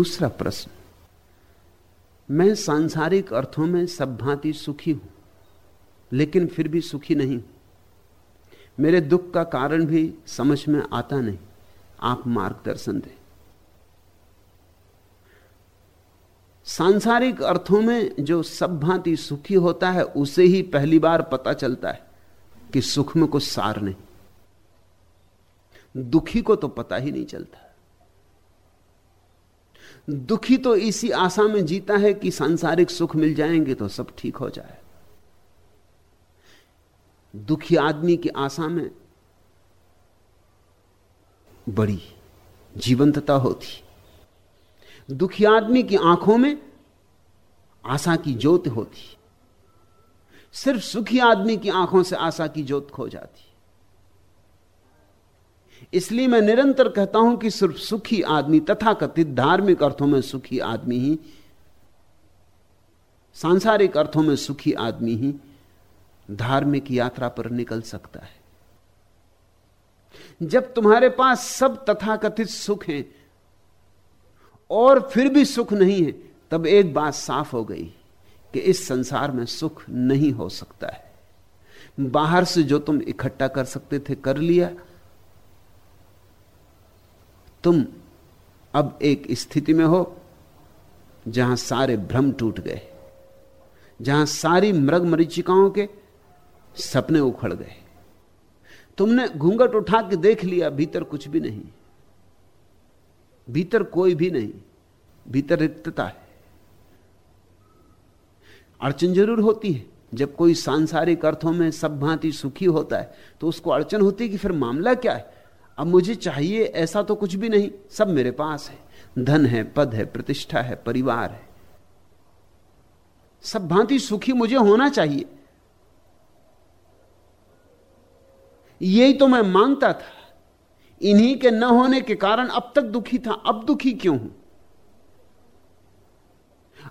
दूसरा प्रश्न, मैं सांसारिक अर्थों में सब भांति सुखी हूँ, लेकिन फिर भी सुखी नहीं मेरे दुख का कारण भी समझ में आता नहीं। आप मार्गदर्शन दें। सांसारिक अर्थों में जो सब भांति सुखी होता है, उसे ही पहली बार पता चलता है कि सुख में कुछ सार नहीं। दुखी को तो पता ही नहीं चलता। दुखी तो इसी आशा में जीता है कि सांसारिक सुख मिल जाएँगे तो सब ठीक हो जाए दुखी आदमी की आशा में बड़ी जीवंतता होती। दुखी आदमी की आँखों में आशा की ज्योत होती। सिर्फ़ सुखी आदमी की आँखों से आशा की ज्योत खो जाती। इसलिए मैं निरंतर कहता हूँ कि सिर्फ़ सुखी आदमी तथा कथित धार्मिक अर्थों में सुखी आदमी ही, सांसारिक अर्थों में सुखी आदमी ही धार्मिक यात्रा पर निकल सकता है। जब तुम्हारे पास सब तथाकथित सुख हैं और फिर भी सुख नहीं है, तब एक बात साफ़ हो गई कि इस संसार में सुख नहीं हो सकता है। बाहर से जो तुम इकट्ठा कर सकते थे, कर लिया तुम अब एक स्थिति में हो जहाँ सारे भ्रम टूट गए, जहाँ सारी मृग मरीचिकाओं के सपने उखड़ गए। तुमने घूंघट उठा के देख लिया, भीतर कुछ भी नहीं। भीतर कोई भी नहीं, भीतर रिक्तता है। अड़चन ज़रूर होती है। जब कोई सांसारिक अर्थों में सब भांति सुखी होता है तो उसको अड़चन होती है कि फिर मामला क्या है? अब मुझे चाहिए ऐसा तो कुछ भी नहीं। सब मेरे पास है। धन है, पद है, प्रतिष्ठा है, परिवार है। सब भांति सुखी मुझे होना चाहिए। यही तो मैं माँगता था। इन्हीं के न होने के कारण अब तक दुखी था। अब दुखी क्यों हूँ?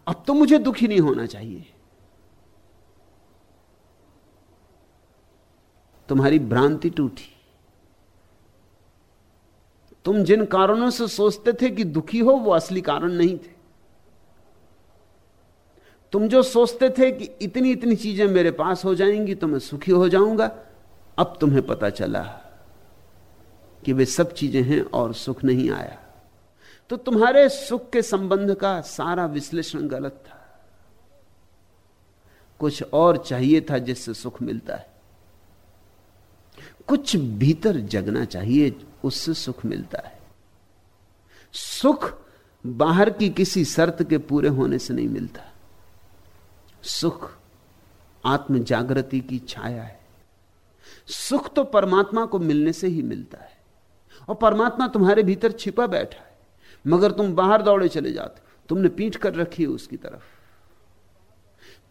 अब तो मुझे दुखी नहीं होना चाहिए। तुम्हारी भ्रांति टूटी। तुम जिन कारणों से सोचते थे कि दुखी हो, वो असली कारण नहीं थे। तुम जो सोचते थे कि इतनी इतनी चीज़ें मेरे पास हो जाएँगी तो मैं सुखी हो जाऊँगा, अब तुम्हें पता चला कि वे सब चीज़ें हैं और सुख नहीं आया। तो तुम्हारे सुख के संबंध का सारा विश्लेषण गलत था। कुछ और चाहिए था जिससे सुख मिलता है। कुछ भीतर जगना चाहिए, उससे सुख मिलता है। सुख बाहर की किसी शर्त के पूरे होने से नहीं मिलता। सुख आत्म जागृति की छाया है। सुख तो परमात्मा को मिलने से ही मिलता है। और परमात्मा तुम्हारे भीतर छिपा बैठा है, मगर तुम बाहर दौड़े चले जाते तुमने पीठ कर रखी है उसकी तरफ़।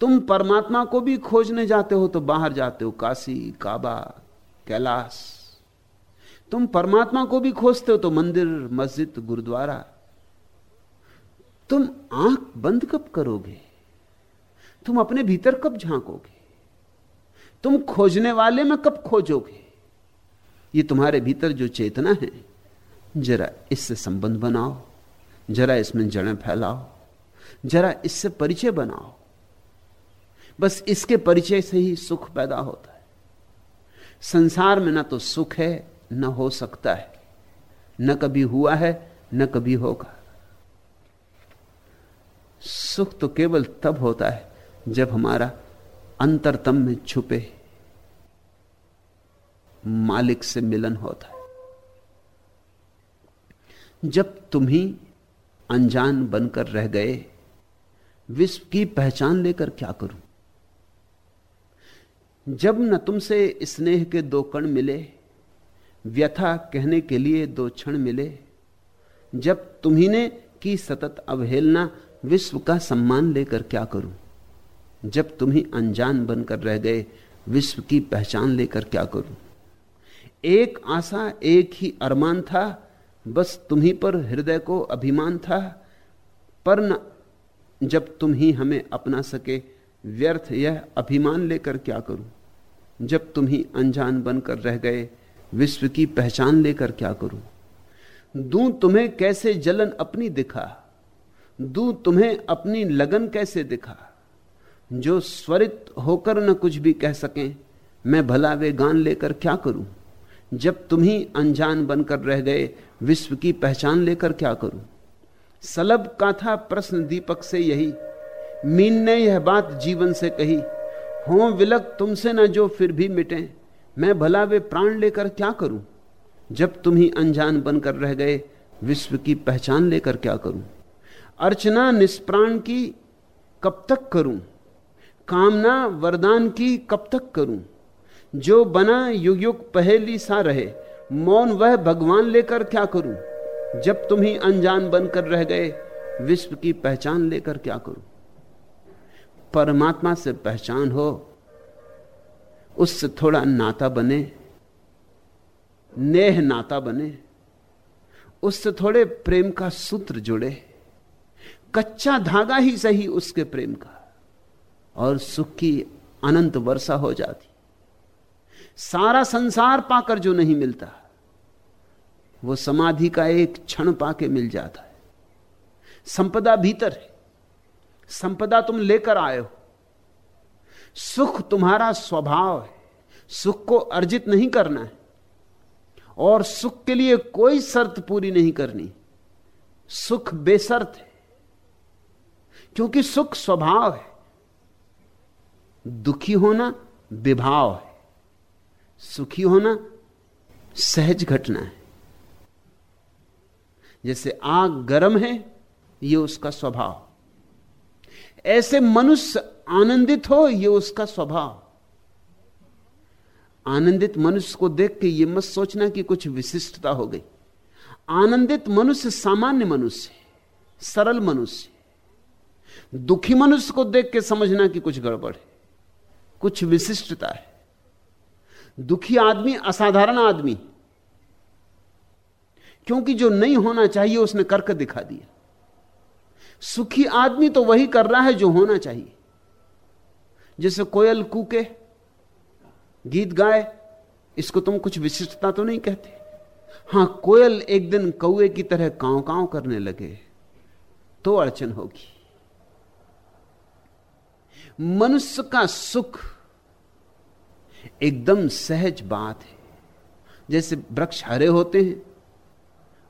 तुम परमात्मा को भी खोजने जाते हो तो बाहर जाते हो, काशी, काबा कैलाश। तुम परमात्मा को भी खोजते हो तो मंदिर, मस्जिद, गुरुद्वारा। तुम आँख बंद कब करोगे? तुम अपने भीतर कब झांकोगे? तुम खोजने वाले में कब खोजोगे? ये तुम्हारे भीतर जो चेतना है, जरा इससे संबंध बनाओ, जरा इसमें जड़ें फैलाओ, जरा इससे परिचय बनाओ। बस इसके परिचय से ही सुख पैदा होता है। संसार में ना तो सुख है, न हो सकता है। न कभी हुआ है, न कभी होगा। सुख तो केवल तब होता है, जब हमारा अंतरतम में छुपे। मालिक से मिलन होता है। जब तुम ही अनजान बनकर रह गए, विश्व की पहचान लेकर क्या करूँ? जब न तुमसे स्नेह के दो कण मिले, व्यथा कहने के लिए दो क्षण मिले, जब तुम्ही की सतत अवहेलना विश्व का सम्मान लेकर क्या करूँ? जब तुम ही अनजान बनकर रह गए, विश्व की पहचान लेकर क्या करूँ? एक आशा, एक ही अरमान था, बस तुम्ही पर हृदय को अभिमान था, पर न जब तुम ही हमें अपना सके, व्यर्थ यह अभिमान लेकर क्या करूँ? जब तुम ही अनजान बनकर रह गए, विश्व की पहचान लेकर क्या करूँ? दू तुम्हें कैसे जलन अपनी दिखा? दू तुम्हें अपनी लगन कैसे दिखा? जो स्वरित होकर न कुछ भी कह सकें, मैं भला वे गान लेकर क्या करूँ? जब तुम ही अनजान बनकर रह गए, विश्व की पहचान लेकर क्या करूँ? सलब का था प्रश्न दीपक से यही, मीन ने यह बात जीवन से कही हो विलक तुमसे न जो फिर भी मिटे। मैं भला वे प्राण लेकर क्या करूँ? जब तुम ही अनजान बनकर रह गए, विश्व की पहचान लेकर क्या करूँ? अर्चना निष्प्राण की कब तक करूँ? कामना वरदान की कब तक करूँ? जो बना युग युग पहली सा रहे, मौन वह भगवान लेकर क्या करूँ? जब तुम ही अनजान बनकर रह गए, विश्व की पहचान लेकर क्या करूँ? परमात्मा से पहचान हो, उससे थोड़ा नाता बने, नेह नाता बने, उससे थोड़े प्रेम का सूत्र जुड़े, कच्चा धागा ही सही उसके प्रेम का, और सुख की अनंत वर्षा हो जाती। सारा संसार पाकर जो नहीं मिलता, वो समाधि का एक क्षण पाके मिल जाता है। संपदा भीतर है। संपदा तुम लेकर आए हो। सुख तुम्हारा स्वभाव है। सुख को अर्जित नहीं करना है। और सुख के लिए कोई शर्त पूरी नहीं करनी। सुख बेसर्त है। क्योंकि सुख स्वभाव है। दुखी होना विभाव है। सुखी होना सहज घटना है। जैसे आग गर्म है यह उसका स्वभाव। ऐसे मनुष्य आनंदित हो यह उसका स्वभाव। आनंदित मनुष्य को देख के यह मत सोचना कि कुछ विशिष्टता हो गई। आनंदित मनुष्य सामान्य मनुष्य सरल मनुष्य दुखी मनुष्य को देख के समझना कि कुछ गड़बड़ है, कुछ विशिष्टता है। दुखी आदमी असाधारण आदमी क्योंकि जो नहीं होना चाहिए, उसने करके दिखा दिया। सुखी आदमी तो वही कर रहा है जो होना चाहिए। जैसे कोयल कूके, गीत गाए, इसको तुम कुछ विशिष्टता तो नहीं कहते? हाँ, कोयल एक दिन कौए की तरह कांव कांव करने लगे तो अड़चन होगी। मनुष्य का सुख एकदम सहज बात है। जैसे वृक्ष हरे होते हैं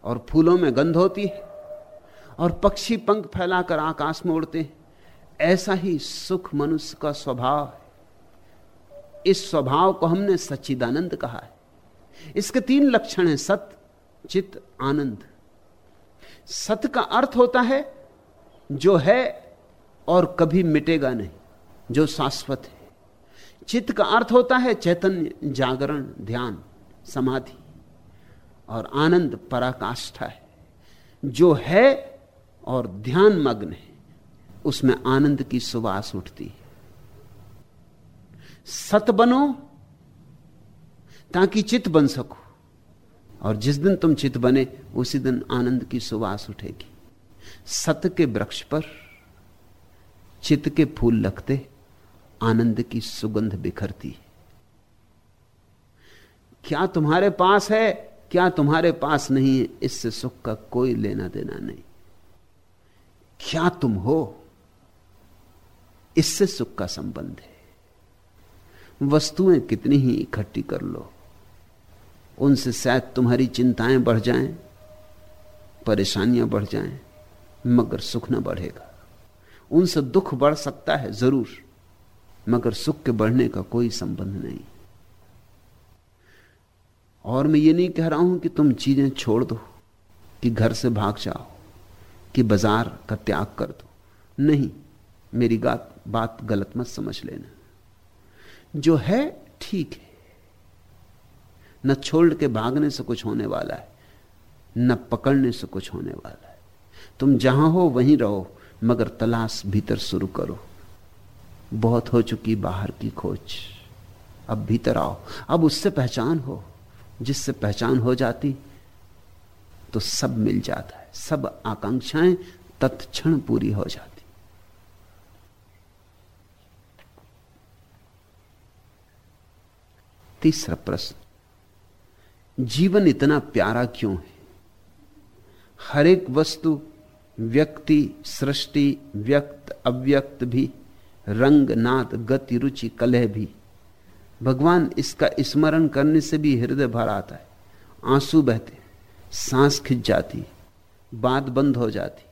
और फूलों में गंध होती है। और पक्षी पंख फैलाकर आकाश में उड़ते हैं। ऐसा ही सुख मनुष्य का स्वभाव है। इस स्वभाव को हमने सच्चिदानंद कहा है। इसके तीन लक्षण हैं, सत चित आनंद। सत का अर्थ होता है, जो है और कभी मिटेगा नहीं, जो शाश्वत है। चित्त का अर्थ होता है चैतन्य, जागरण, ध्यान, समाधि। और आनंद पराकाष्ठा है। जो है और ध्यान मग्न है, उसमें आनंद की सुवास उठती है। सत बनो ताकि चित बन सको, और जिस दिन तुम चित बने, उसी दिन आनंद की सुवास उठेगी। सत के वृक्ष पर चित के फूल लगते, आनंद की सुगंध बिखरती है। क्या तुम्हारे पास है, क्या तुम्हारे पास नहीं है, इससे सुख का कोई लेना देना नहीं। क्या तुम हो? इससे सुख का संबंध है। वस्तुएँ कितनी ही इकट्ठी कर लो। उनसे शायद तुम्हारी चिंताएँ बढ़ जाएँ, परेशानियाँ बढ़ जाएँ, मगर सुख न बढ़ेगा। उनसे दुख बढ़ सकता है ज़रूर मगर सुख के बढ़ने का कोई संबंध नहीं। और मैं ये नहीं कह रहा हूँ कि तुम चीज़ें छोड़ दो कि घर से भाग जाओ। कि बाज़ार का त्याग कर दो। नहीं, मेरी बात बात गलत मत समझ लेना। जो है, ठीक है। न छोड़ के भागने से कुछ होने वाला है, न पकड़ने से कुछ होने वाला है। तुम जहाँ हो, वहीं रहो, मगर तलाश भीतर शुरू करो। बहुत हो चुकी बाहर की खोज। अब भीतर आओ। अब उससे पहचान हो। जिससे पहचान हो जाती तो सब मिल जाता। सब आकांक्षाएँ तत्क्षण पूरी हो जाती। तीसरा प्रश्न, जीवन इतना प्यारा क्यों है? हर एक वस्तु, व्यक्ति, सृष्टि, व्यक्त, अव्यक्त भी, रंग, नाद, गति, रुचि, कलह भी। भगवान इसका स्मरण करने से भी हृदय भर आता है, आँसू बहते सांस खिंच जाती बात बंद हो जाती,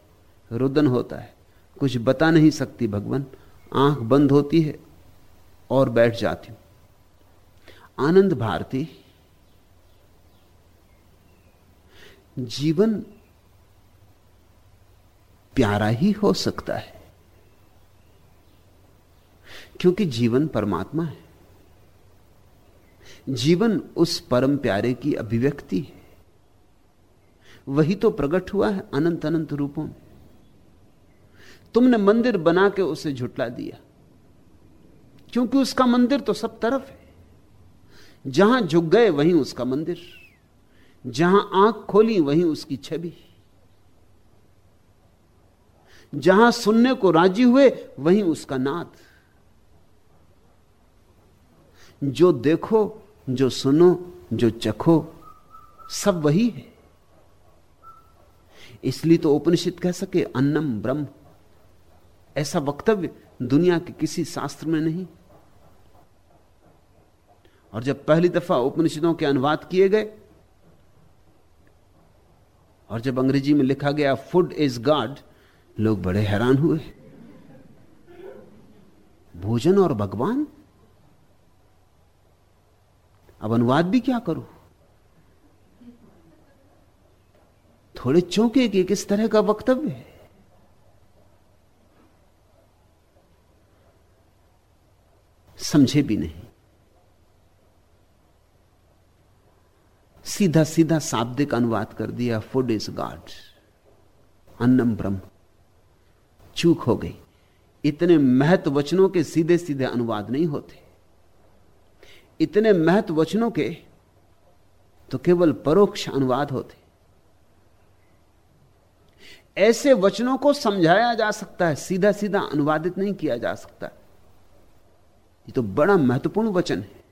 रुदन होता है। कुछ बता नहीं सकती भगवान। आँख बंद होती है और बैठ जाती हूँ। आनंद भारती। जीवन प्यारा ही हो सकता है, क्योंकि जीवन परमात्मा है। जीवन उस परम प्यारे की अभिव्यक्ति है। वही तो प्रकट हुआ है, अनंत अनंत रूपों में। तुमने मंदिर बना के उसे झुटला दिया। क्योंकि उसका मंदिर तो सब तरफ़ है। जहाँ झुक गए, वहीं उसका मंदिर। जहाँ आँख खोली, वहीं उसकी छवि। जहाँ सुनने को राज़ी हुए, वहीं उसका नाद। जो देखो, जो सुनो, जो चखो, सब वही है। इसलिए तो उपनिषद कह सके, अन्नम ब्रह्म। ऐसा वक्तव्य दुनिया के किसी शास्त्र में नहीं। और जब पहली दफ़ा उपनिषदों के अनुवाद किए गए, और जब अंग्रेज़ी में लिखा गया, फ़ूड इज़ गॉड, लोग बड़े हैरान हुए। भोजन और भगवान? अब अनुवाद भी क्या करूँ? थोड़े चौंके कि किस तरह का वक्तव्य है? समझे भी नहीं। सीधा सीधा शाब्दिक अनुवाद कर दिया, फ़ूड इज़ गॉड। अन्नम ब्रह्म। चूक हो गई। इतने महत्व वचनों के सीधे सीधे अनुवाद नहीं होते। इतने महत्व वचनों के तो केवल परोक्ष अनुवाद होते। ऐसे वचनों को समझाया जा सकता है सीधा सीधा अनुवादित नहीं किया जा सकता। ये तो बड़ा महत्वपूर्ण वचन है।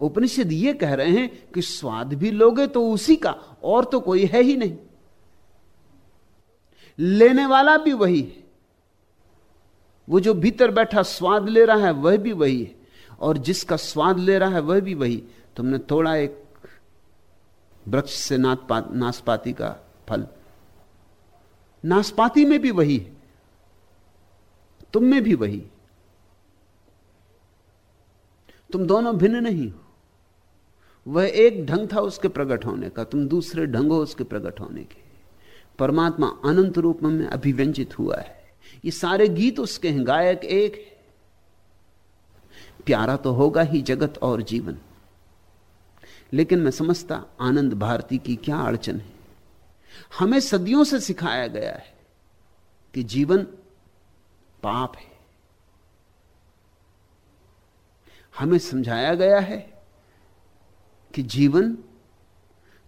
उपनिषद ये कह रहे हैं कि स्वाद भी लोगे तो उसी का, और तो कोई है ही नहीं। लेने वाला भी वही है। वो जो भीतर बैठा स्वाद ले रहा है, वह भी वही है। और जिसका स्वाद ले रहा है, वह भी वही। तुमने थोड़ा एक वृक्ष से नाशपाती का फल। नाशपाती में भी वही है। तुम में भी वही। तुम दोनों भिन्न नहीं हो। वह एक ढंग था उसके प्रकट होने का, तुम दूसरे ढंग हो उसके प्रकट होने के। परमात्मा अनंत रूप में अभिव्यंजित हुआ है। ये सारे गीत उसके हैं, गायक एक है। प्यारा तो होगा ही जगत और जीवन। लेकिन मैं समझता आनंद भारती की क्या अड़चन है। हमें सदियों से सिखाया गया है कि जीवन पाप है। हमें समझाया गया है कि जीवन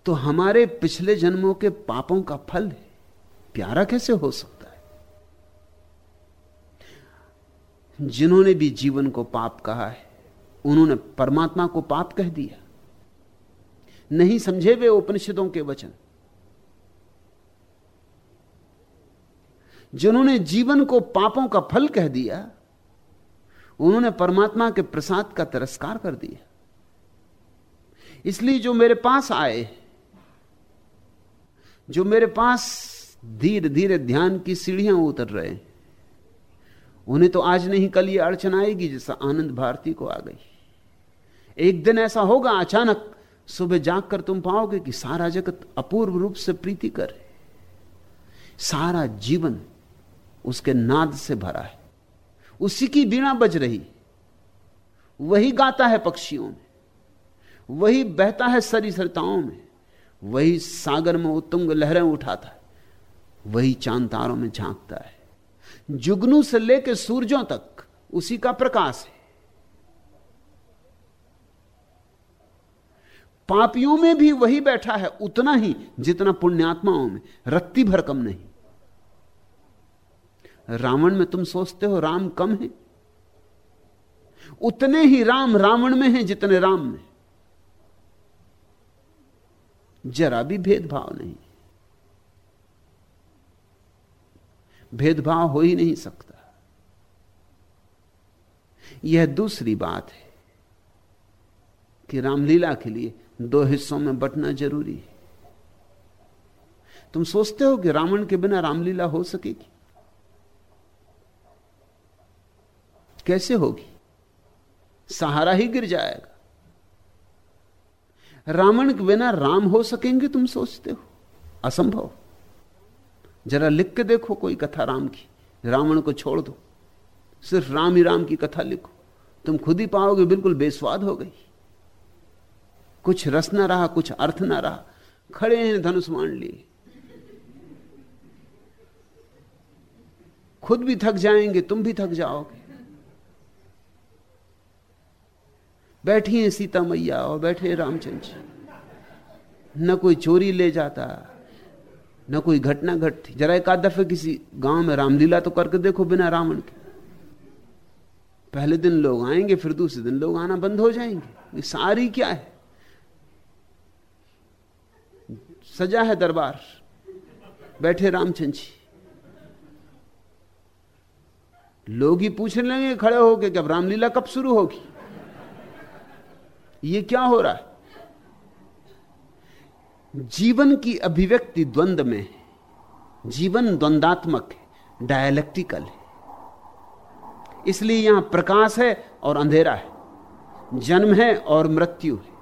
तो हमारे पिछले जन्मों के पापों का फल है। प्यारा कैसे हो सकता है? जिन्होंने भी जीवन को पाप कहा है, उन्होंने परमात्मा को पाप कह दिया। नहीं समझे वे उपनिषदों के वचन। जिन्होंने जीवन को पापों का फल कह दिया, उन्होंने परमात्मा के प्रसाद का तिरस्कार कर दिया। इसलिए जो मेरे पास आए, जो मेरे पास धीरे धीरे ध्यान की सीढ़ियाँ उतर रहे, उन्हें तो आज नहीं, कल ये अड़चन आएगी जैसा आनंद भारती को आ गई। एक दिन ऐसा होगा अचानक सुबह जाग कर तुम पाओगे कि सारा जगत अपूर्व रूप से प्रीति कर सारा जीवन उसके नाद से भरा है। उसी की बीणा बज रही। वही गाता है पक्षियों में। वही बहता है सरी सरताओं में। वही सागर में उत्तुंग लहरें उठाता है। वही चाँद तारों में झांकता है। जुगनू से लेकर सूरजों तक उसी का प्रकाश है। पापियों में भी वही बैठा है, उतना ही जितना पुण्यात्माओं में, रत्ती भर कम नहीं। रावण में तुम सोचते हो राम कम है? उतने ही राम रावण में हैं जितने राम में। जरा भी भेदभाव नहीं। भेदभाव हो ही नहीं सकता। यह दूसरी बात है कि रामलीला के लिए दो हिस्सों में बंटना ज़रूरी है। तुम सोचते हो कि रावण के बिना रामलीला हो सकेगी? कैसे होगी? सहारा ही गिर जाएगा। रावण के बिना राम हो सकेंगे तुम सोचते हो? असंभव। जरा लिख के देखो कोई कथा राम की। रावण को छोड़ दो। सिर्फ़ राम ही राम की कथा लिखो। तुम खुद ही पाओगे बिल्कुल बेस्वाद हो गई। कुछ रस ना रहा, कुछ अर्थ ना रहा। खड़े हैं धनुष मान लिए। खुद भी थक जाएँगे, तुम भी थक जाओगे। बैठी हैं सीता मैया और बैठे हैं रामचंद्र जी। न कोई चोरी ले जाता, न कोई घटना घटती। जरा एक आध दफे किसी गाँव में रामलीला तो करके देखो बिना रावण के। पहले दिन लोग आएँगे, फिर दूसरे दिन लोग आना बंद हो जाएँगे। ये सारी क्या है? सजा है दरबार। बैठे रामचंद्र जी। लोग ही पूछने लगे, खड़े होके, कि अब रामलीला कब शुरू होगी? ये क्या हो रहा है? जीवन की अभिव्यक्ति द्वंद में है। जीवन द्वंदात्मक है डायलेक्टिकल है। इसलिए यहाँ प्रकाश है और अंधेरा है। जन्म है और मृत्यु है।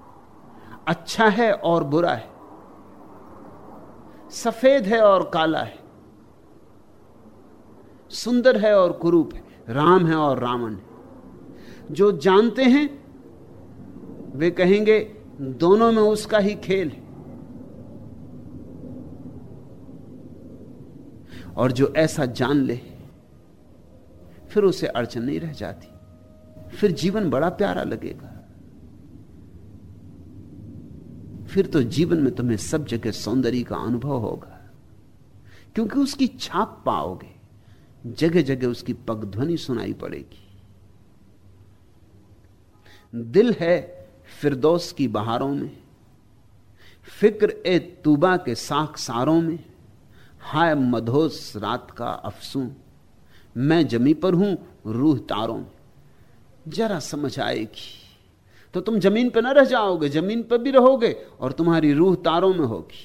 अच्छा है और बुरा है। सफ़ेद है और काला है। सुंदर है और कुरूप है। राम है और रावण है। जो जानते हैं वे कहेंगे, दोनों में उसका ही खेल है। और जो ऐसा जान ले, फिर उसे अड़चन नहीं रह जाती। फिर जीवन बड़ा प्यारा लगेगा। फिर तो जीवन में तुम्हें सब जगह सौंदर्य का अनुभव होगा। क्योंकि उसकी छाप पाओगे जगह जगह उसकी पगध्वनि सुनाई पड़ेगी। दिल है फिरदौस की बहारों में, फ़िक्र ए तूबा के साख सारों में, हाय मधोस रात का अफसू, मैं जमी पर हूँ रूह तारों में। जरा समझ आएगी तो तुम ज़मीन पर न रह जाओगे, ज़मीन पर भी रहोगे और तुम्हारी रूह तारों में होगी।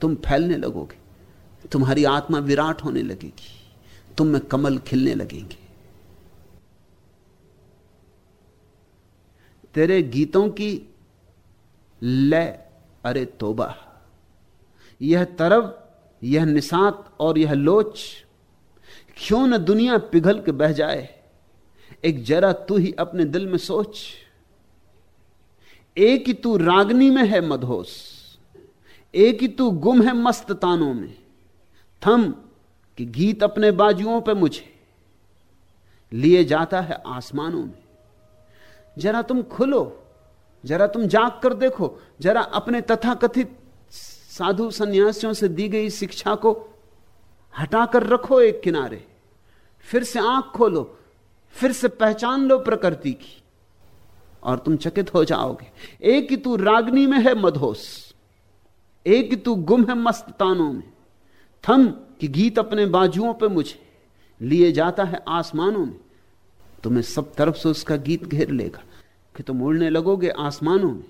तुम फैलने लगोगे, तुम्हारी आत्मा विराट होने लगेगी, तुम में कमल खिलने लगेंगे। तेरे गीतों की लय अरे तोबा। यह तरब, यह निसात और यह लोच, क्यों न दुनिया पिघल के बह जाए? एक जरा तू ही अपने दिल में सोच। एक ही तू रागनी में है मधोस एक ही तू गुम है मस्त तानों में। थम कि गीत अपने बाजुओं पे मुझे। लिए जाता है आसमानों में। जरा तुम खुलो, जरा तुम जाग कर देखो, जरा अपने तथाकथित साधु सन्यासियों से दी गई शिक्षा को हटाकर रखो एक किनारे। फिर से आँख खोलो, फिर से पहचान लो प्रकृति की, और तुम चकित हो जाओगे। एक ही तू रागनी में है मधोस, एक ही तू गुम है मस्त तानों में। थम कि गीत अपने बाजुओं पे मुझे, लिए जाता है आसमानों में, तुम्हें सब तरफ़ से उसका गीत घेर लेगा। कि तुम उड़ने लगोगे आसमानों में,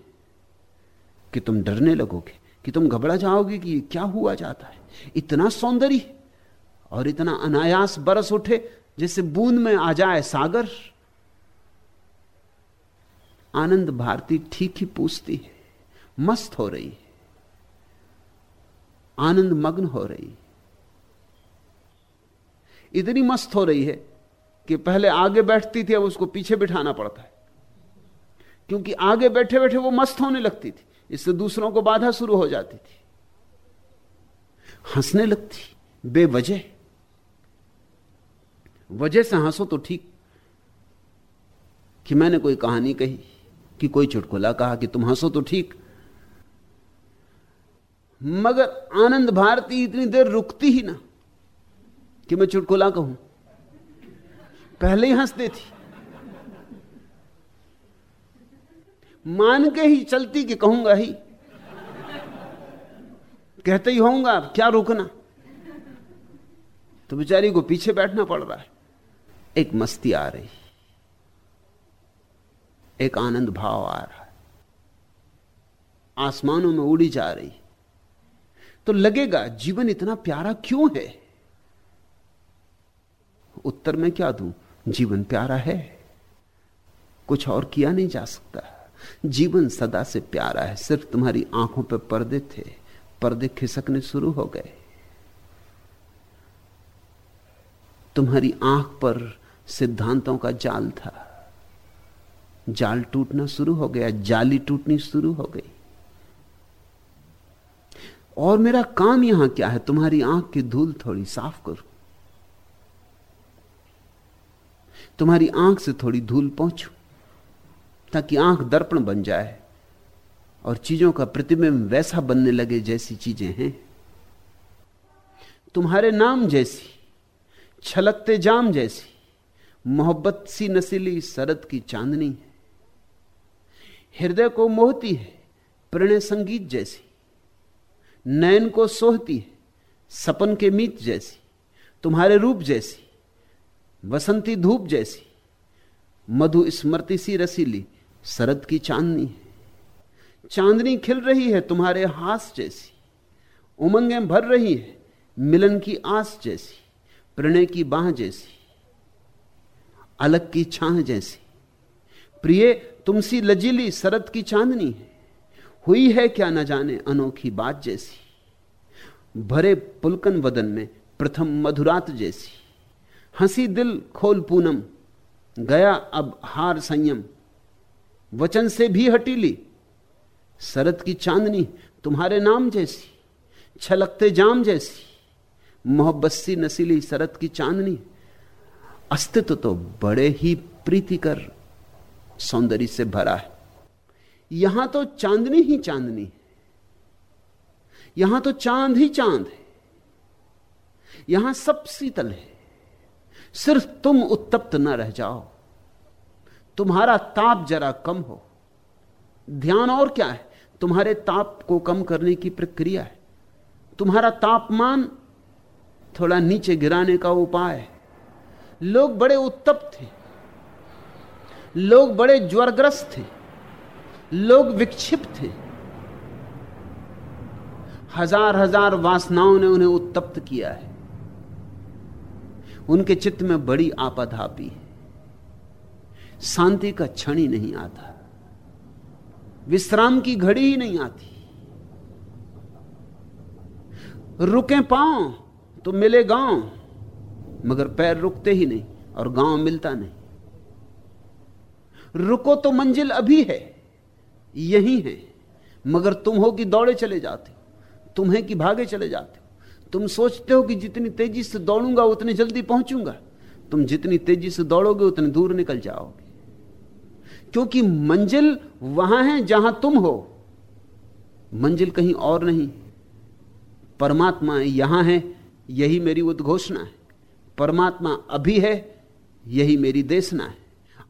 कि तुम डरने लगोगे, कि तुम घबरा जाओगे कि ये क्या हुआ जाता है। इतना सौंदर्य और इतना अनायास बरस उठे जैसे बूंद में आ जाए सागर। आनंद भारती ठीक ही पूछती है, मस्त हो रही है। आनंद मग्न हो रही है। इतनी मस्त हो रही है कि पहले आगे बैठती थी, अब उसको पीछे बिठाना पड़ता है। क्योंकि आगे बैठे बैठे वो मस्त होने लगती थी। इससे दूसरों को बाधा शुरू हो जाती थी। हंसने लगती, बेवजह। वजह से हंसो तो ठीक कि मैंने कोई कहानी कही, कि कोई चुटकुला कहा कि तुम हंसो तो ठीक। मगर आनंद भारती इतनी देर रुकती ही ना कि मैं चुटकुला कहूँ। पहले ही हंस देती मान के ही चलती कि कहूँगा ही। कहते ही होऊँगा क्या रुकना? तो बेचारी को पीछे बैठना पड़ रहा है। एक मस्ती आ रही। एक आनंद भाव आ रहा है। आसमानों में उड़ी जा रही। तो लगेगा, जीवन इतना प्यारा क्यों है? उत्तर में क्या दूँ? जीवन प्यारा है। कुछ और किया नहीं जा सकता। जीवन सदा से प्यारा है। सिर्फ़ तुम्हारी आँखों पर पर्दे थे। पर्दे खिसकने शुरू हो गए। तुम्हारी आँख पर सिद्धांतों का जाल था। जाल टूटना शुरू हो गया। जाली टूटनी शुरू हो गई। और मेरा काम यहाँ क्या है? तुम्हारी आँख की धूल थोड़ी साफ़ करूँ। तुम्हारी आँख से थोड़ी धूल पहुंचू। ताकि आँख दर्पण बन जाए और चीज़ों का प्रतिबिंब वैसा बनने लगे जैसी चीज़ें हैं। तुम्हारे नाम जैसी, छलकते जाम जैसी, मोहब्बत सी नसीली शरद की चांदनी है। हृदय को मोहती है, प्रणय संगीत जैसी, नयन को सोहती है, सपन के मीत जैसी, तुम्हारे रूप जैसी, वसंती धूप जैसी मधु स्मृति सी रसीली शरद की चांदनी है। चांदनी खिल रही है तुम्हारे हास जैसी। उमंगें भर रही है मिलन की आस जैसी। प्रणय की बाह जैसी। अलग की छाह जैसी। प्रिय, तुमसी लजीली शरद की चांदनी है। हुई है क्या न जाने अनोखी बात जैसी। भरे पुलकन वदन में प्रथम मधुरात जैसी। हँसी दिल खोल पूनम, गया अब हार संयम। वचन से भी हटीली शरद की चांदनी तुम्हारे नाम जैसी, छलकते जाम जैसी। मोहब्बत सी नसीली शरद की चांदनी। अस्तित्व तो बड़े ही प्रीतिकर सौंदर्य से भरा है। यहाँ तो चांदनी ही चांदनी है। यहाँ तो चाँद ही चाँद है। यहाँ सब शीतल है। सिर्फ़ तुम उत्तप्त न रह जाओ। तुम्हारा ताप जरा कम हो। ध्यान और क्या है? तुम्हारे ताप को कम करने की प्रक्रिया है। तुम्हारा तापमान थोड़ा नीचे गिराने का उपाय है। लोग बड़े उत्तप्त थे लोग बड़े ज्वरग्रस्त थे लोग विक्षिप्त थे हज़ार हज़ार वासनाओं ने उन्हें उत्तप्त किया है। उनके चित्त में बड़ी आपाधापी है। शांति का क्षण ही नहीं आता। विश्राम की घड़ी ही नहीं आती। रुके पाँव तो मिले गाँव, मगर पैर रुकते ही नहीं और गाँव मिलता नहीं। रुको तो मंजिल अभी है, यही है, मगर तुम हो कि दौड़े चले जाते हो, तुम है कि भागे चले जाते हो। तुम सोचते हो कि जितनी तेज़ी से दौड़ूँगा, उतनी जल्दी पहुंचूँगा। तुम जितनी तेज़ी से दौड़ोगे, उतनी दूर निकल जाओगे। क्योंकि मंजिल वहाँ है जहाँ तुम हो। मंजिल कहीं और नहीं। परमात्मा यहाँ है, यही मेरी उद्घोषणा है। परमात्मा अभी है, यही मेरी देशना है।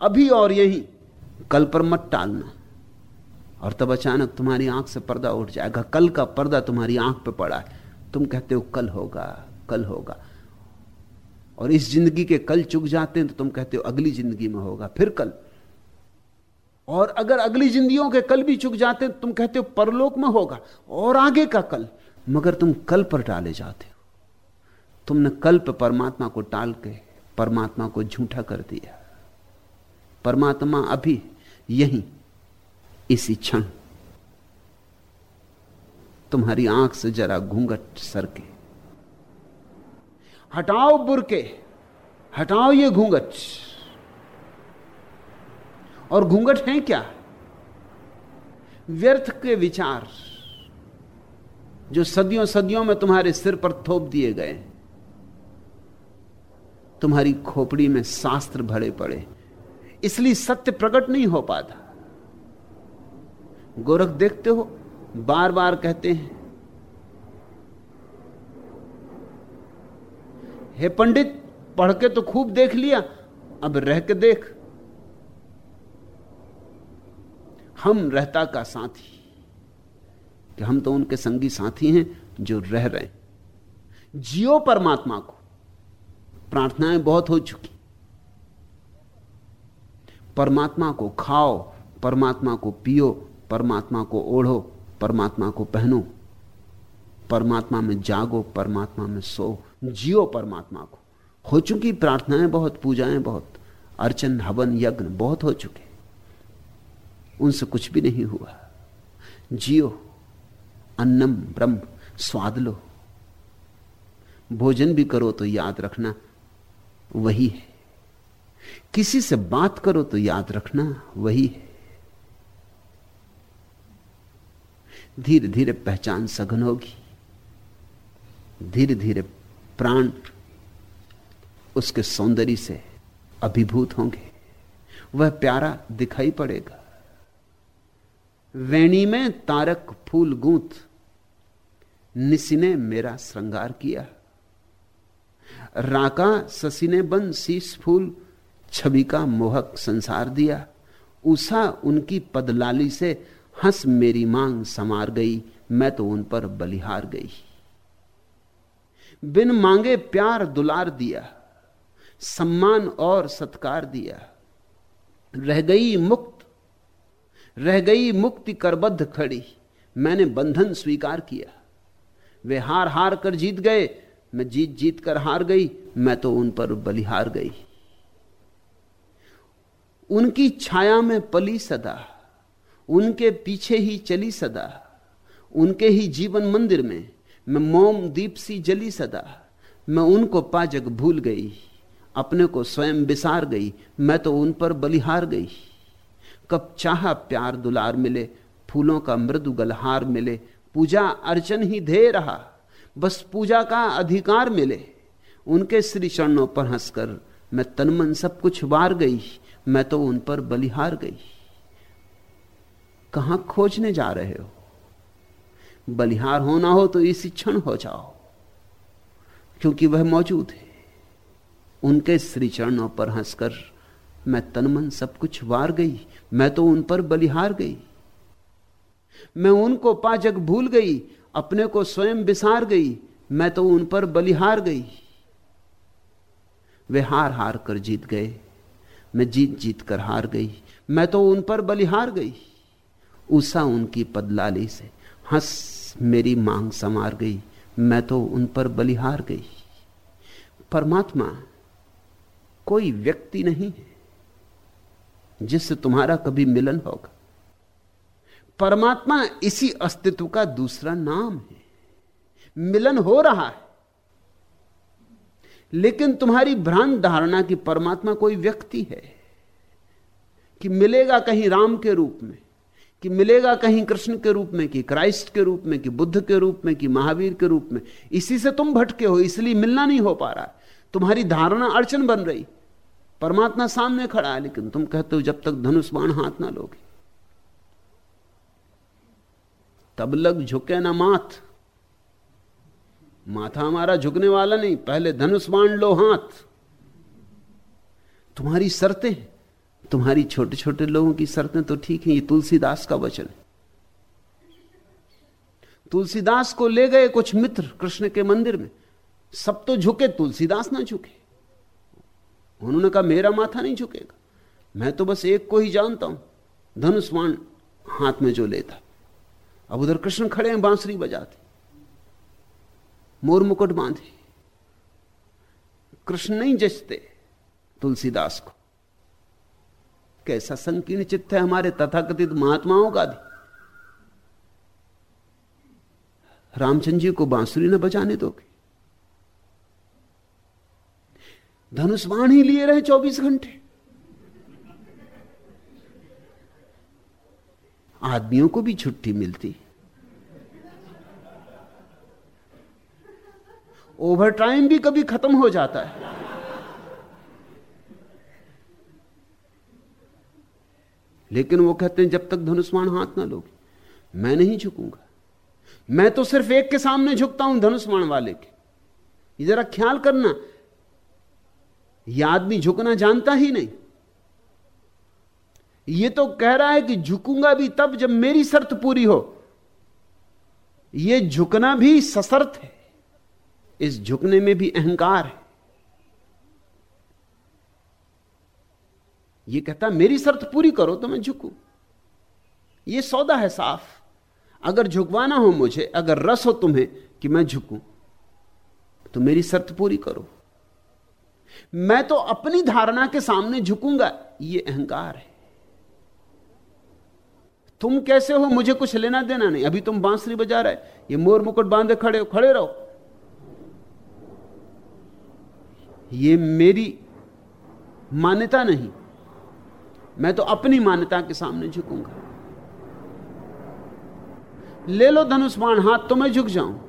अभी और यही, कल पर मत टालना। और तब अचानक तुम्हारी आँख से पर्दा उठ जाएगा। कल का पर्दा तुम्हारी आँख पे पड़ा है। तुम कहते हो, कल होगा कल होगा। और इस ज़िंदगी के कल चुक जाते हैं तो तुम कहते हो, अगली ज़िंदगी में होगा, फिर कल। और अगर अगली जिंदगियों के कल भी चुक जाते तुम कहते हो, परलोक में होगा, और आगे का कल। मगर तुम कल पर टाले जाते हो। तुमने कल पर परमात्मा को टाल के, परमात्मा को झूठा कर दिया। परमात्मा अभी यही, इसी क्षण। तुम्हारी आँख से जरा घूंघट सरके। हटाओ बुरके, हटाओ ये घूंघट। और घूंघट है क्या? व्यर्थ के विचार जो सदियों सदियों में तुम्हारे सिर पर थोप दिए गए तुम्हारी खोपड़ी में शास्त्र भरे पड़े इसलिए सत्य प्रकट नहीं हो पाता। गोरख देखते हो बार बार कहते हैं, हे पंडित, पढ़ के तो खूब देख लिया, अब रह के देख। हम रहता का साथी। कि हम तो उनके संगी साथी हैं जो रह रहे हैं। जियो परमात्मा को प्रार्थनाएँ बहुत हो चुकी। परमात्मा को खाओ, परमात्मा को पियो, परमात्मा को ओढ़ो, परमात्मा को पहनो। परमात्मा में जागो, परमात्मा में सो। जियो परमात्मा को। हो चुकी प्रार्थनाएँ बहुत, पूजाएँ बहुत, अर्चन, हवन, यज्ञ बहुत हो चुके। उनसे कुछ भी नहीं हुआ। जियो, अन्नम, ब्रह्म, स्वाद लो। भोजन भी करो तो याद रखना, वही है। किसी से बात करो तो याद रखना, वही है। धीरे धीरे पहचान सघन होगी। धीरे धीरे प्राण उसके सौंदर्य से अभिभूत होंगे। वह प्यारा दिखाई पड़ेगा। वेणी में तारक फूल गूंथ। निसी ने मेरा श्रृंगार किया। राका शशि ने बन शीश फूल, छवि का मोहक संसार दिया। उषा उनकी पदलाली से हंस मेरी मांग समार गई, मैं तो उन पर बलिहार गई। बिन मांगे प्यार दुलार दिया, सम्मान और सत्कार दिया। रह गई मुक्त रह गई मुक्ति करबद्ध खड़ी। मैंने बंधन स्वीकार किया। वे हार हार कर जीत गए। मैं जीत जीत कर हार गई। मैं तो उन पर बलिहार गई। उनकी छाया में पली सदा। उनके पीछे ही चली सदा। उनके ही जीवन मंदिर में मैं मोम दीप सी जली सदा। मैं उनको पाजक भूल गई। अपने को स्वयं बिसार गई। मैं तो उन पर बलिहार गई। कब चाह प्यार दुलार मिले, फूलों का मृदु गलहार मिले। पूजा अर्चन ही धे रहा, बस पूजा का अधिकार मिले। उनके श्री चरणों पर हंसकर मैं तनमन सब कुछ वार गई, मैं तो उन पर बलिहार गई। कहाँ खोजने जा रहे हो? बलिहार होना हो तो इसी क्षण हो जाओ, क्योंकि वह मौजूद है। उनके श्री चरणों पर हंसकर मैं तनमन सब कुछ वार गई मैं तो उन पर बलिहार गई। मैं उनको पाजक भूल गई, अपने को स्वयं बिसार गई, मैं तो उन पर बलिहार गई। वे हार हार कर जीत गए, मैं जीत जीत कर हार गई, मैं तो उन पर बलिहार गई। उषा उनकी पदलाली से हंस मेरी मांग समार गई, मैं तो उन पर बलिहार गई। परमात्मा कोई व्यक्ति नहीं है। जिससे तुम्हारा कभी मिलन होगा। परमात्मा इसी अस्तित्व का दूसरा नाम है। मिलन हो रहा है। लेकिन तुम्हारी भ्रांत धारणा कि परमात्मा कोई व्यक्ति है, कि मिलेगा कहीं राम के रूप में, कि मिलेगा कहीं कृष्ण के रूप में, कि क्राइस्ट के रूप में, कि बुद्ध के रूप में, कि महावीर के रूप में, इसी से तुम भटके हो, इसलिए मिलना नहीं हो पा रहा तुम्हारी धारणा अड़चन बन रही। परमात्मा सामने खड़ा है, लेकिन तुम कहते हो जब तक धनुष बाण हाथ ना लोगे। तब लग झुके ना माथ। माथा हमारा झुकने वाला नहीं, पहले धनुष बाण लो हाथ। तुम्हारी शर्तें तुम्हारी छोटे छोटे लोगों की शर्तें तो ठीक हैं, ये तुलसीदास का वचन है। तुलसीदास को ले गए कुछ मित्र कृष्ण के मंदिर में, सब तो झुके, तुलसीदास ना झुके। उन्होंने कहा, मेरा माथा नहीं झुकेगा। मैं तो बस एक को ही जानता हूँ धनुष्वाण हाथ में जो लेता। अब उधर कृष्ण खड़े हैं, बांसुरी बजाते। मोर मुकुट बांधे। कृष्ण नहीं जचते तुलसीदास को। कैसा संकीर्ण चित्त है हमारे तथाकथित महात्माओं का भी। रामचंद्र जी को बांसुरी न बजाने दोगे। धनुष्वाण ही लिए रहे 24 घंटे। आदमियों को भी छुट्टी मिलती। ओवर टाइम भी कभी खत्म हो जाता है। लेकिन वो कहते हैं, जब तक धनुष्मान हाथ ना लोगे, मैं नहीं झुकूँगा। मैं तो सिर्फ़ एक के सामने झुकता हूँ धनुष्मान वाले के। जरा ख्याल करना यह आदमी झुकना जानता ही नहीं। यह तो कह रहा है कि झुकूँगा भी तब जब मेरी शर्त पूरी हो। यह झुकना भी सशर्त है। इस झुकने में भी अहंकार है। यह कहता, मेरी शर्त पूरी करो तो मैं झुकू। यह सौदा है साफ़। अगर झुकवाना हो मुझे, अगर रस हो तुम्हें कि मैं झुकूं तो मेरी शर्त पूरी करो। मैं तो अपनी धारणा के सामने झुकूँगा। ये अहंकार है। तुम कैसे हो? मुझे कुछ लेना देना नहीं। अभी तुम बांसुरी बजा रहे ये मोर मुकुट बांधे खड़े हो। खड़े रहो। ये मेरी मान्यता नहीं। मैं तो अपनी मान्यता के सामने झुकूँगा। ले लो धनुष बाण हाथ तो मैं झुक जाऊँ।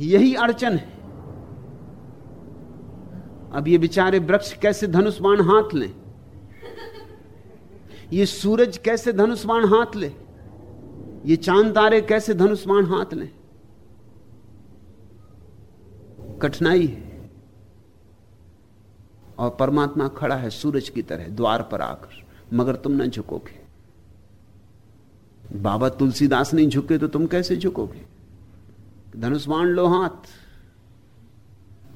यही अड़चन है। अब ये बेचारे वृक्ष कैसे धनुष बाण हाथ लें? ये सूरज कैसे धनुष बाण हाथ ले? ये चाँद तारे कैसे धनुष बाण हाथ लें? कठिनाई है। और परमात्मा खड़ा है सूरज की तरह, द्वार पर आकर। मगर तुम ना झुकोगे। बाबा तुलसीदास नहीं झुके तो तुम कैसे झुकोगे? धनुष्वाण लो हाथ,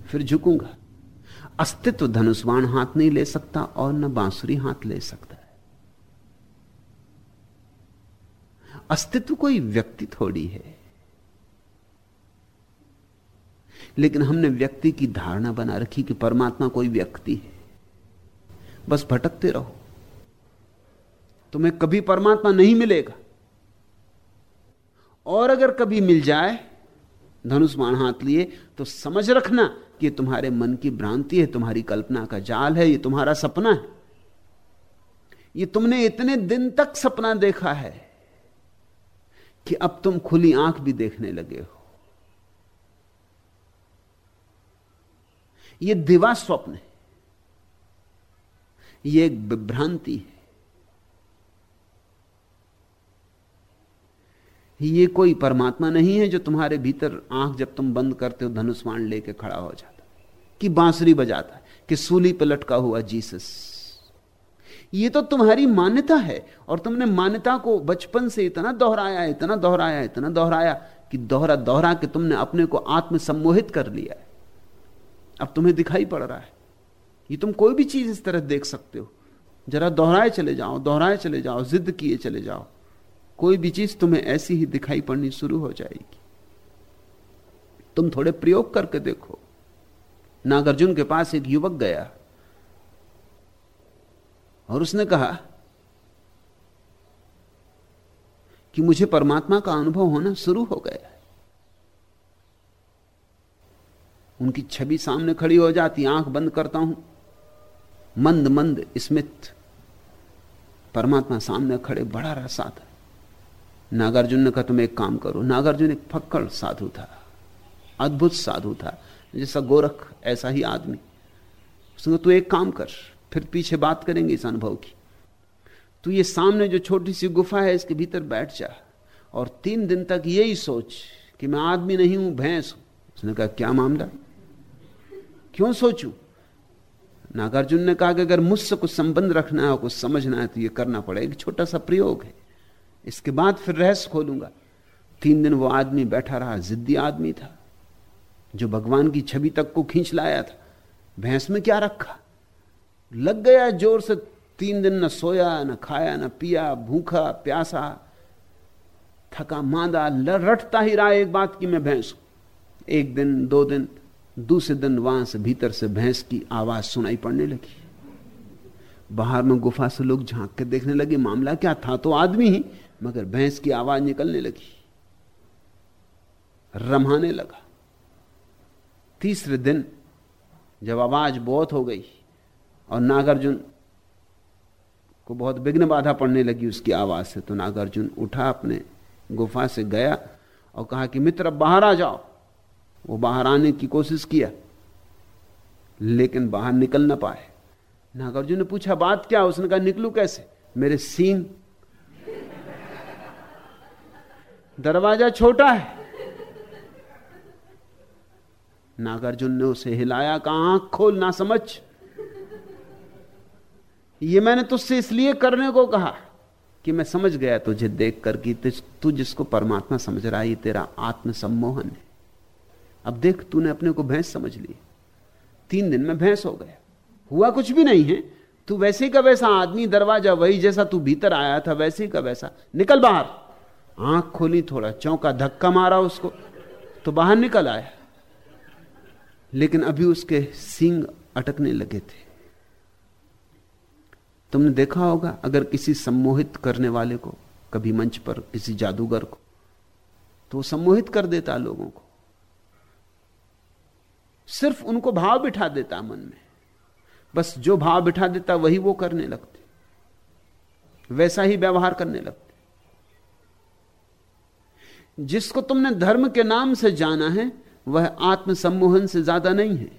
फिर झुकूँगा। अस्तित्व धनुष्वाण हाथ नहीं ले सकता और न बांसुरी हाथ ले सकता है। अस्तित्व कोई व्यक्ति थोड़ी है, लेकिन हमने व्यक्ति की धारणा बना रखी कि परमात्मा कोई व्यक्ति है। बस भटकते रहो। तुम्हें कभी परमात्मा नहीं मिलेगा। और अगर कभी मिल जाए धनुष्मान हाथ लिए तो समझ रखना कि तुम्हारे मन की भ्रांति है, तुम्हारी कल्पना का जाल है, ये तुम्हारा सपना है। ये तुमने इतने दिन तक सपना देखा है कि अब तुम खुली आँख भी देखने लगे हो। ये दिवा स्वप्न है। ये एक विभ्रांति है। ये कोई परमात्मा नहीं है जो तुम्हारे भीतर आँख जब तुम बंद करते हो धनुष्वाण लेके खड़ा हो जाता कि बांसुरी बजाता है, कि सूली पर लटका हुआ जीसस। ये तो तुम्हारी मान्यता है, और तुमने मान्यता को बचपन से इतना दोहराया इतना दोहराया इतना दोहराया, कि दोहरा दोहरा के तुमने अपने को आत्म सम्मोहित कर लिया है। अब तुम्हें दिखाई पड़ रहा है। ये तुम कोई भी चीज़ इस तरह देख सकते हो। जरा दोहराए चले जाओ, दोहराए चले जाओ, जिद किए चले जाओ। कोई भी चीज़ तुम्हें ऐसी ही दिखाई पड़नी शुरू हो जाएगी। तुम थोड़े प्रयोग करके देखो। नागार्जुन के पास एक युवक गया और उसने कहा कि मुझे परमात्मा का अनुभव होना शुरू हो गया उनकी छवि सामने खड़ी हो जाती, आँख बंद करता हूँ। मंद मंद, स्मित। परमात्मा सामने खड़े, बड़ा रसा था नागार्जुन ने कहा, तुम एक काम करो। नागार्जुन एक फक्कड़ साधु था, अद्भुत साधु था, जैसा गोरख, ऐसा ही आदमी। उसने तू एक काम कर, फिर पीछे बात करेंगे इस अनुभव की। तू ये सामने जो छोटी सी गुफा है, इसके भीतर बैठ जा और तीन दिन तक यही सोच कि मैं आदमी नहीं हूँ, भैंस हूँ। उसने कहा, क्या मामला? क्यों सोचूं? नागार्जुन ने कहा कि अगर मुझसे कुछ संबंध रखना है कुछ समझना है तो ये करना पड़ेगा। छोटा सा प्रयोग है। इसके बाद फिर रहस्य खोलूँगा। तीन दिन वो आदमी बैठा रहा, जिद्दी आदमी था, जो भगवान की छवि तक को खींच लाया था। भैंस में क्या रखा? लग गया ज़ोर से, तीन दिन न सोया, न खाया, न पिया, भूखा, प्यासा, थका, मांदा रटता ही रहा एक बात की मैं भैंस एक दिन, दो दिन, दूसरे दिन वहाँ से भीतर से भैंस की आवाज़ सुनाई पड़ने लगी। बाहर में गुफा से लोग झाँक के देखने लगे, मामला क्या था? तो आदमी ही मगर भैंस की आवाज़ निकलने लगी। रमाने लगा। तीसरे दिन जब आवाज़ बहुत हो गई और नागार्जुन को बहुत विघ्न बाधा पड़ने लगी उसकी आवाज़ से तो नागार्जुन उठा अपने गुफा से गया और कहा कि, मित्र, अब बाहर आ जाओ। वो बाहर आने की कोशिश किया, लेकिन बाहर निकल ना पाए। नागार्जुन ने पूछा, बात क्या? उसने कहा, निकलू कैसे? मेरे सींग दरवाज़ा छोटा है। नागार्जुन ने उसे हिलाया, कहा, आँख खोल ना समझ। ये मैंने तुझसे इसलिए करने को कहा कि मैं समझ गया तुझे देख कर कि तू जिसको परमात्मा समझ रहा है तेरा आत्म सम्मोहन है। अब देख, तूने अपने को भैंस समझ ली। तीन दिन में भैंस हो गया। हुआ कुछ भी नहीं है। तू वैसे का वैसा आदमी, दरवाज़ा वही जैसा तू भीतर आया था, वैसे का वैसा। निकल बाहर। आँख खोली, थोड़ा चौका, धक्का मारा उसको तो बाहर निकल आया। लेकिन अभी उसके सींग अटकने लगे थे। तुमने देखा होगा, अगर किसी सम्मोहित करने वाले को, कभी मंच पर, किसी जादूगर को तो सम्मोहित कर देता लोगों को। सिर्फ़ उनको भाव बिठा देता मन में। बस जो भाव बिठा देता, वही वो करने लगते। वैसा ही व्यवहार करने लगते। जिसको तुमने धर्म के नाम से जाना है, वह आत्मसम्मोहन से ज़्यादा नहीं है।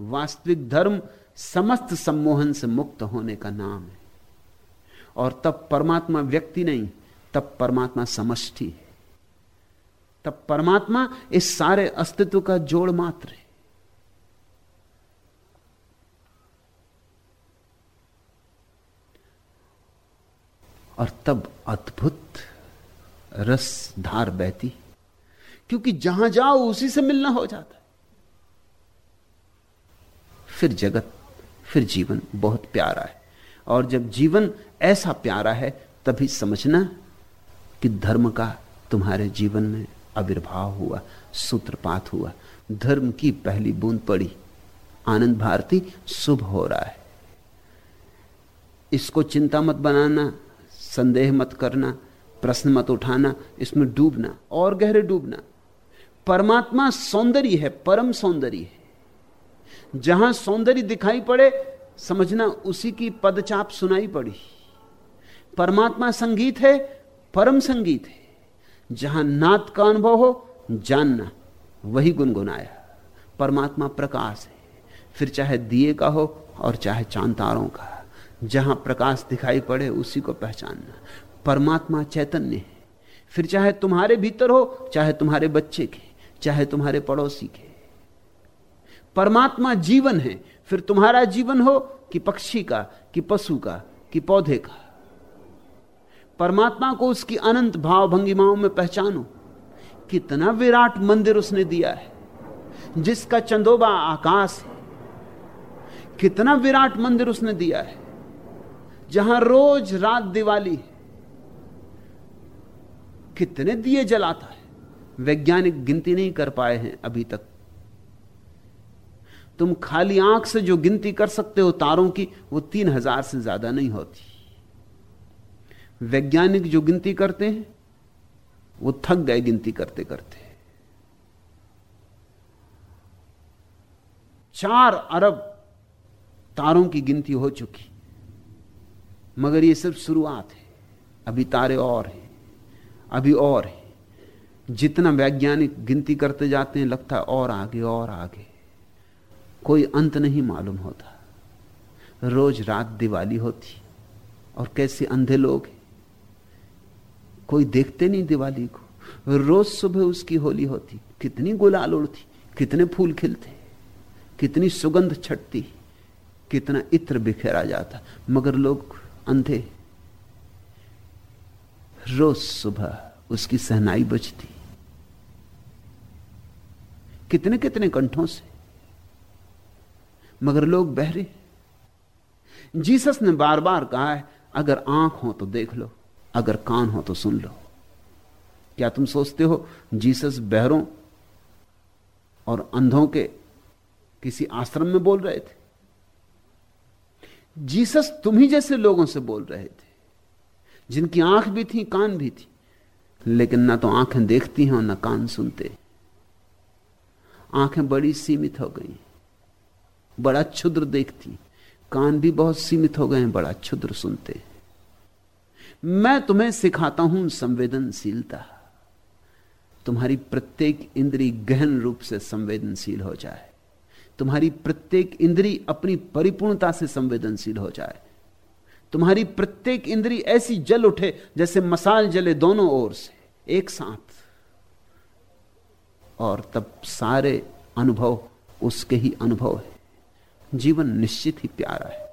वास्तविक धर्म समस्त सम्मोहन से मुक्त होने का नाम है। और तब परमात्मा व्यक्ति नहीं, तब परमात्मा समष्टि है। तब परमात्मा इस सारे अस्तित्व का जोड़ मात्र है। और तब अद्भुत रस धार बहती, क्योंकि जहाँ जाओ उसी से मिलना हो जाता है। फिर जगत, फिर जीवन बहुत प्यारा है, और जब जीवन ऐसा प्यारा है, तभी समझना कि धर्म का तुम्हारे जीवन में आविर्भाव हुआ, सूत्रपात हुआ। धर्म की पहली बूंद पड़ी, आनंद भारती, शुभ हो रहा है। इसको चिंता मत बनाना, संदेह मत करना प्रश्न मत उठाना, इसमें डूबना, और गहरे डूबना। परमात्मा सौंदर्य है, परम सौंदर्य है। जहाँ सौंदर्य दिखाई पड़े, समझना उसी की पदचाप सुनाई पड़ी। परमात्मा संगीत है, परम संगीत है। जहाँ नात का अनुभव हो, जानना, वही गुनगुनाया। परमात्मा प्रकाश है, फिर चाहे दिए का हो, और चाहे चांतारों का। जहाँ प्रकाश दिखाई पड़े, उसी को पहचानना। परमात्मा चैतन्य है। फिर चाहे तुम्हारे भीतर हो, चाहे तुम्हारे बच्चे के, चाहे तुम्हारे पड़ोसी के। परमात्मा जीवन है, फिर तुम्हारा जीवन हो कि पक्षी का, कि पशु का, कि पौधे का। परमात्मा को उसकी अनंत भाव भंगिमाओं में पहचानो। कितना विराट मंदिर उसने दिया है, जिसका चंदोबा आकाश है। कितना विराट मंदिर उसने दिया है, जहाँ रोज रात दिवाली है। कितने दिए जलाता है? वैज्ञानिक गिनती नहीं कर पाए हैं अभी तक। तुम खाली आँख से जो गिनती कर सकते हो तारों की, वो तीन हज़ार से ज़्यादा नहीं होती। वैज्ञानिक जो गिनती करते हैं, वो थक गए गिनती करते करते। चार अरब तारों की गिनती हो चुकी, मगर ये सिर्फ़ शुरुआत है, अभी तारे और हैं। अभी और है। जितना वैज्ञानिक गिनती करते जाते हैं, लगता है और आगे और आगे। कोई अंत नहीं मालूम होता। रोज रात दिवाली होती, और कैसे अंधे लोग हैं। कोई देखते नहीं दिवाली को। रोज सुबह उसकी होली होती, कितनी गुलाल उड़ती, कितने फूल खिलते, कितनी सुगंध छटती, कितना इत्र बिखेरा जाता। मगर लोग अंधे रोज सुबह उसकी सहनाई बजती। कितने कितने कंठों से। मगर लोग बहरे। जीसस ने बार बार कहा है, अगर आँख हो तो देख लो, अगर कान हो तो सुन लो। क्या तुम सोचते हो जीसस बहरों और अंधों के किसी आश्रम में बोल रहे थे? जीसस तुम ही जैसे लोगों से बोल रहे थे। जिनकी आँख भी थी, कान भी थी। लेकिन ना तो आँखें देखती हैं और ना कान सुनते आँखें बड़ी सीमित हो गई बड़ा क्षुद्र देखती कान भी बहुत सीमित हो गए बड़ा क्षुद्र सुनते मैं तुम्हें सिखाता हूँ संवेदनशीलता। तुम्हारी प्रत्येक इंद्री गहन रूप से संवेदनशील हो जाए। तुम्हारी प्रत्येक इंद्री अपनी परिपूर्णता से संवेदनशील हो जाए। तुम्हारी प्रत्येक इंद्री ऐसी जल उठे जैसे मसाल जले दोनों ओर से, एक साथ। और तब सारे अनुभव उसके ही अनुभव है। जीवन निश्चित ही प्यारा है।